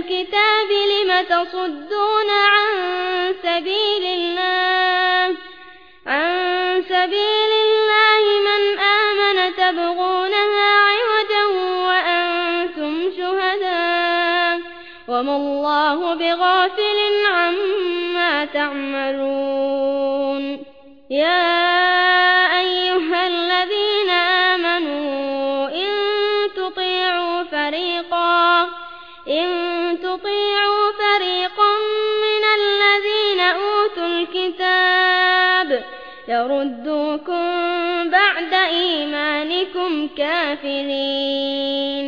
الكتاب لم تصدون عن سبيل الله؟ عن سبيل الله من آمن تبغونها عوجا وأنتم شهداء وما الله بغافل عما تعملون. يا أيها الذين آمنوا إن تطيعوا فريقا إن يردوكم بعد إيمانكم كافرين